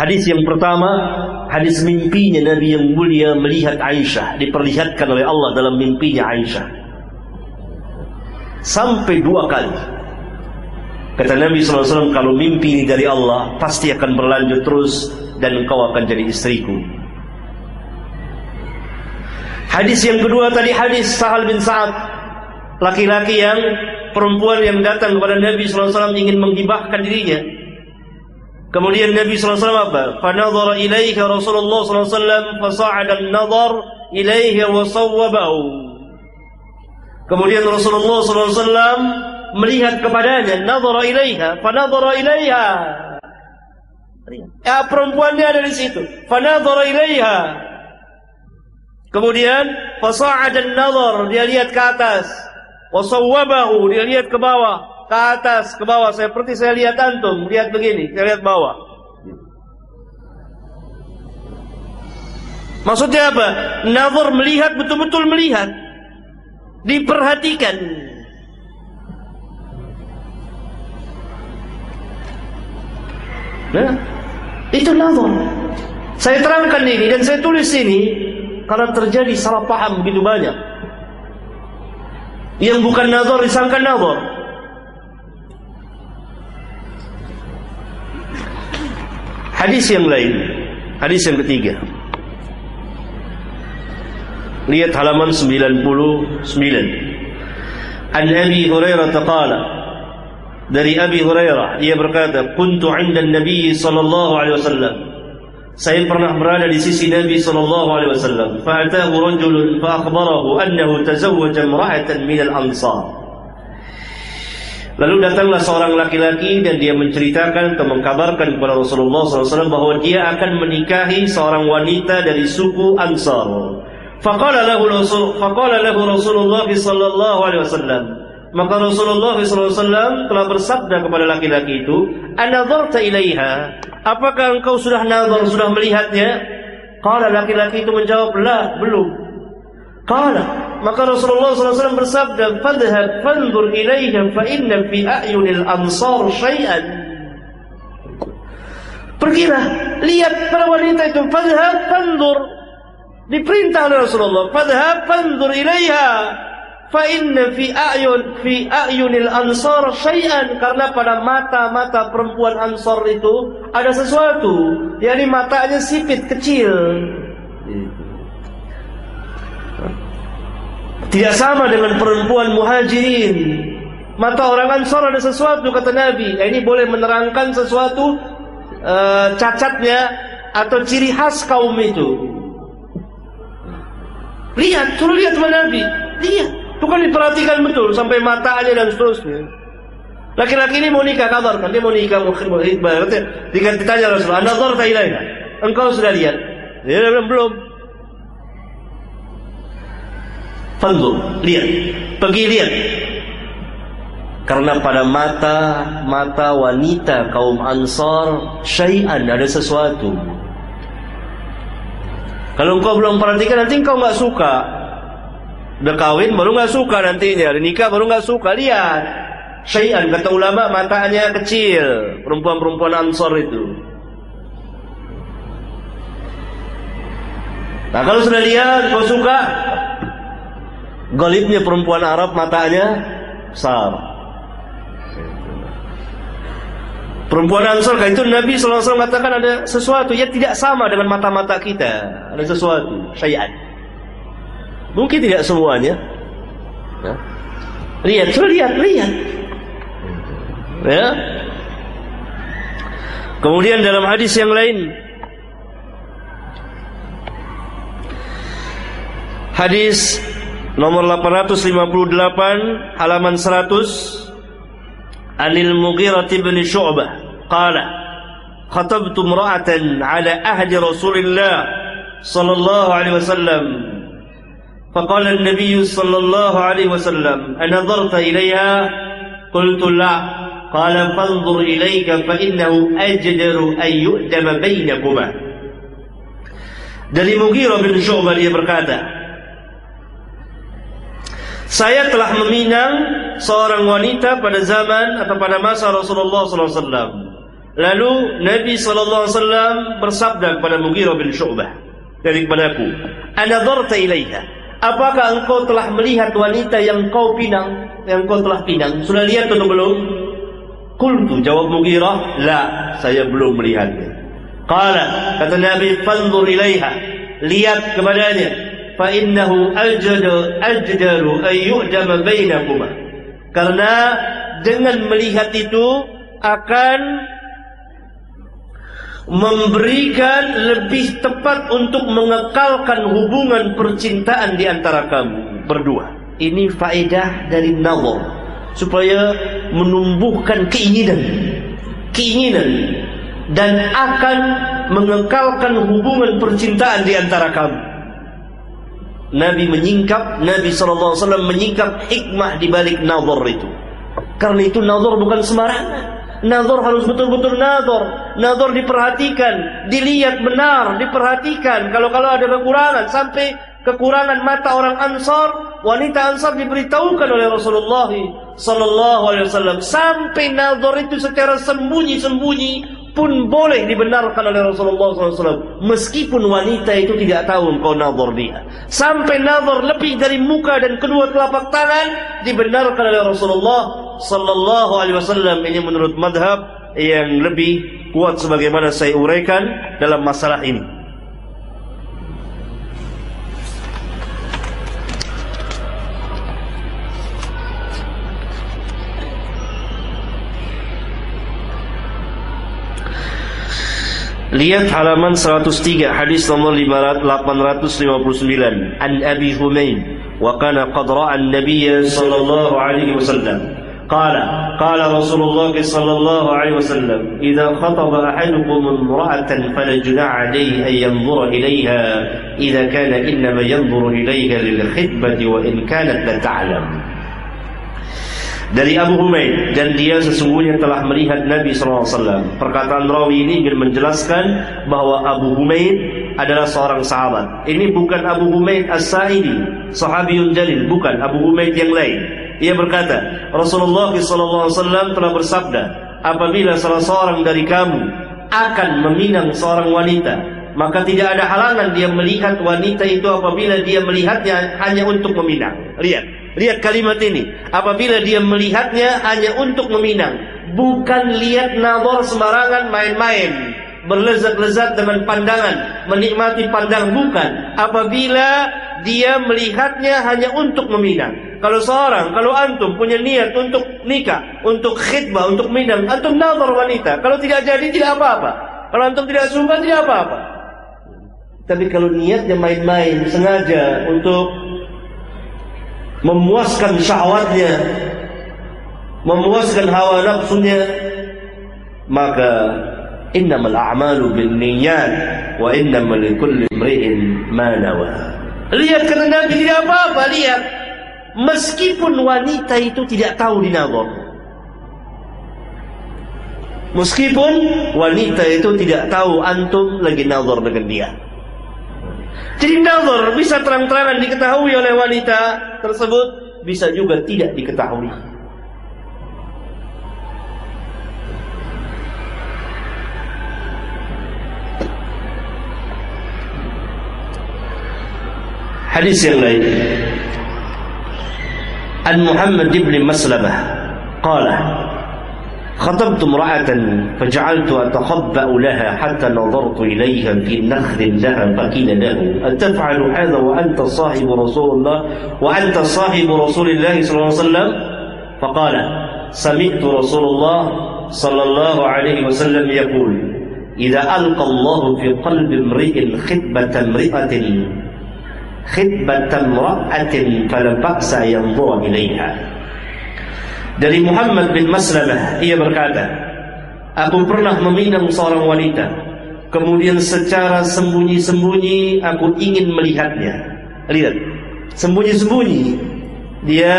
Hadis yang pertama, hadis mimpinya Nabi yang mulia melihat Aisyah, diperlihatkan oleh Allah dalam mimpinya Aisyah. Sampai dua kali. Kata Nabi SAW, kalau mimpi ini dari Allah, pasti akan berlanjut terus dan engkau akan jadi istriku. Hadis yang kedua tadi hadis Sahal bin Sa'ad. Laki-laki yang perempuan yang datang kepada Nabi SAW ingin menghibahkan dirinya. Kemudian Nabi SAW apa? Fanadhara ilaiha Rasulullah SAW an-nadhar ilaihi wa sawwabahu. Kemudian Rasulullah SAW melihat kepadanya, nadhara ilaiha, fanadhara ilaiha. Ya, perempuannya ada di situ. Fanadhara ilaiha. Kemudian fasa'ada an-nadhar, dia lihat ke atas. Wa sawwabahu, dia lihat ke bawah ke atas, ke bawah. Seperti saya lihat antum, lihat begini, saya lihat bawah. Maksudnya apa? Nazar melihat, betul-betul melihat. Diperhatikan. Nah, itu nazar. Saya terangkan ini dan saya tulis ini karena terjadi salah paham begitu banyak. Yang bukan nazar disangka nazar. Hadis yang lain, hadis yang ketiga. Lihat halaman 99. An Abi Hurairah qala dari Abi Hurairah ia berkata, "Kuntu 'inda Nabi sallallahu alaihi wasallam." Saya pernah berada di sisi Nabi sallallahu alaihi wasallam. Fa'atahu rajulun fa akhbarahu annahu tazawwaja imra'atan min al-ansar. Lalu datanglah seorang laki-laki dan dia menceritakan atau mengkabarkan kepada Rasulullah SAW bahwa dia akan menikahi seorang wanita dari suku Ansar. Faqala lahu Rasul, faqala lahu Rasulullah sallallahu alaihi wasallam. Maka Rasulullah SAW telah bersabda kepada laki-laki itu, "Anadharta ilaiha? Apakah engkau sudah nazar, sudah melihatnya?" Qala laki-laki itu menjawab, "La, belum." Qala maka Rasulullah SAW bersabda, "Fadhhab fanzur ilaihim fa inna fi a'yunil ansar syai'an." Pergilah, lihat para wanita itu. Fadhhab fanzur. Diperintah oleh Rasulullah, "Fadhhab fanzur ilaiha." Fa inna fi a'yun fi a'yunil ansar syai'an karena pada mata-mata perempuan Ansar itu ada sesuatu, yakni matanya sipit kecil. Tidak sama dengan perempuan muhajirin. Mata orang Ansar ada sesuatu kata Nabi. Ini boleh menerangkan sesuatu uh, cacatnya atau ciri khas kaum itu. Lihat, suruh lihat sama Nabi. Lihat. Itu kan diperhatikan betul sampai matanya dan seterusnya. Laki-laki ini mau nikah kabar kan dia mau nikah mau khidbah. Dia ditanya Rasulullah, "Anda ilaina?" Engkau sudah lihat? Dia bilang belum. Fanzur, lihat. Pergi lihat. Karena pada mata mata wanita kaum Ansar syai'an ada sesuatu. Kalau engkau belum perhatikan nanti engkau nggak suka. Udah kawin baru nggak suka nantinya, udah nikah baru nggak suka. Lihat. Syai'an kata ulama matanya kecil, perempuan-perempuan Ansar itu. Nah kalau sudah lihat kau suka, Golibnya perempuan Arab matanya besar. Perempuan Ansar kan itu Nabi SAW mengatakan ada sesuatu yang tidak sama dengan mata-mata kita. Ada sesuatu, syai'an. Mungkin tidak semuanya. Ya. Lihat, sudah lihat, lihat. Ya. Kemudian dalam hadis yang lain Hadis nomor 858 halaman 100 Anil Mughirah bin Syu'bah qala khatabtu imra'atan ala ahdi Rasulillah sallallahu alaihi wasallam فقال النبي صلى الله عليه وسلم أنظرت إليها قلت لا قال فانظر إليك فإنه أجدر أن يؤدم بينكما dari Mughirah bin Syu'bah dia berkata Saya telah meminang seorang wanita pada zaman atau pada masa Rasulullah SAW. Lalu Nabi wasallam bersabda kepada Mughirah bin Syu'bah dari kepadaku, "Anadharta ilaiha?" Apakah engkau telah melihat wanita yang kau pinang, yang kau telah pinang? Sudah lihat atau belum? Qultu jawab Mughirah, "La, saya belum melihatnya." Qala, kata Nabi, "Fanzur ilaiha." Lihat kepadanya. Fa innahu aljadu ajdaru ay yu'dama bainakuma. Karena dengan melihat itu akan memberikan lebih tepat untuk mengekalkan hubungan percintaan di antara kamu berdua. Ini faedah dari nazar supaya menumbuhkan keinginan, keinginan dan akan mengekalkan hubungan percintaan di antara kamu. Nabi menyingkap, Nabi SAW menyingkap hikmah di balik nazar itu. Karena itu nazar bukan sembarangan. Nazar harus betul-betul nazar. Nazar diperhatikan, dilihat benar, diperhatikan. Kalau-kalau ada kekurangan sampai kekurangan mata orang Ansar, wanita Ansar diberitahukan oleh Rasulullah sallallahu alaihi wasallam sampai nazar itu secara sembunyi-sembunyi pun boleh dibenarkan oleh Rasulullah SAW meskipun wanita itu tidak tahu engkau nazar dia. Sampai nazar lebih dari muka dan kedua telapak tangan dibenarkan oleh Rasulullah Sallallahu Alaihi Wasallam. Ini menurut madhab yang lebih kuat sebagaimana saya uraikan dalam masalah ini. Lihat halaman 103 hadis nomor 859 An Abi Humain wa kana qad ra'a an-nabiy sallallahu alaihi wasallam قال قال رسول الله صلى الله عليه وسلم إذا خطب أحدكم امرأة فلا جناح عليه أن ينظر إليها إذا كان إنما ينظر إليها للخطبة وإن كانت لا تعلم dari Abu Humaid dan dia sesungguhnya telah melihat Nabi SAW. Perkataan rawi ini ingin menjelaskan bahwa Abu Humaid adalah seorang sahabat. Ini bukan Abu Humaid As-Sa'idi, sahabiyun jalil, bukan Abu Humaid yang lain. Ia berkata, Rasulullah SAW telah bersabda, apabila salah seorang dari kamu akan meminang seorang wanita, maka tidak ada halangan dia melihat wanita itu apabila dia melihatnya hanya untuk meminang. Lihat. Lihat kalimat ini. Apabila dia melihatnya hanya untuk meminang. Bukan lihat nazar sembarangan main-main. Berlezat-lezat dengan pandangan. Menikmati pandang. Bukan. Apabila dia melihatnya hanya untuk meminang. Kalau seorang, kalau antum punya niat untuk nikah, untuk khidbah, untuk minang, antum nazar wanita. Kalau tidak jadi, tidak apa-apa. Kalau antum tidak suka, tidak apa-apa. Tapi kalau niatnya main-main, sengaja untuk memuaskan syahwatnya, memuaskan hawa nafsunya, maka innamal a'malu binniyat wa innamal likulli imri'in ma nawa. Lihat kata Nabi tidak apa-apa, lihat. Meskipun wanita itu tidak tahu dinazar. Meskipun wanita itu tidak tahu antum lagi nazar dengan dia. Jadi nazar bisa terang-terangan diketahui oleh wanita tersebut, bisa juga tidak diketahui. Hadis yang lain An Muhammad ibn Maslamah qala خطبت امرأة فجعلت أتخبأ لها حتى نظرت إليها في نخل لها فقيل له أتفعل هذا وأنت صاحب رسول الله؟ وأنت صاحب رسول الله صلى الله عليه وسلم؟ فقال سمعت رسول الله صلى الله عليه وسلم يقول إذا ألقى الله في قلب امرئ خطبة امرئة خطبة امرأة فلا بأس ينظر إليها. Dari Muhammad bin Maslamah ia berkata, Aku pernah meminang seorang wanita, kemudian secara sembunyi-sembunyi aku ingin melihatnya. Lihat, sembunyi-sembunyi dia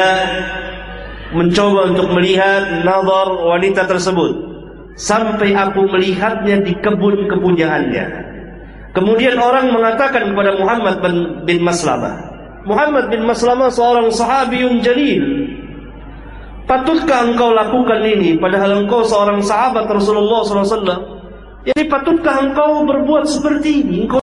mencoba untuk melihat nazar wanita tersebut sampai aku melihatnya di kebun kepunyaannya. Kemudian orang mengatakan kepada Muhammad bin, Maslamah, Muhammad bin Maslamah seorang sahabiyun jalil Patutkah engkau lakukan ini padahal engkau seorang sahabat Rasulullah SAW? Jadi patutkah engkau berbuat seperti ini? Engkau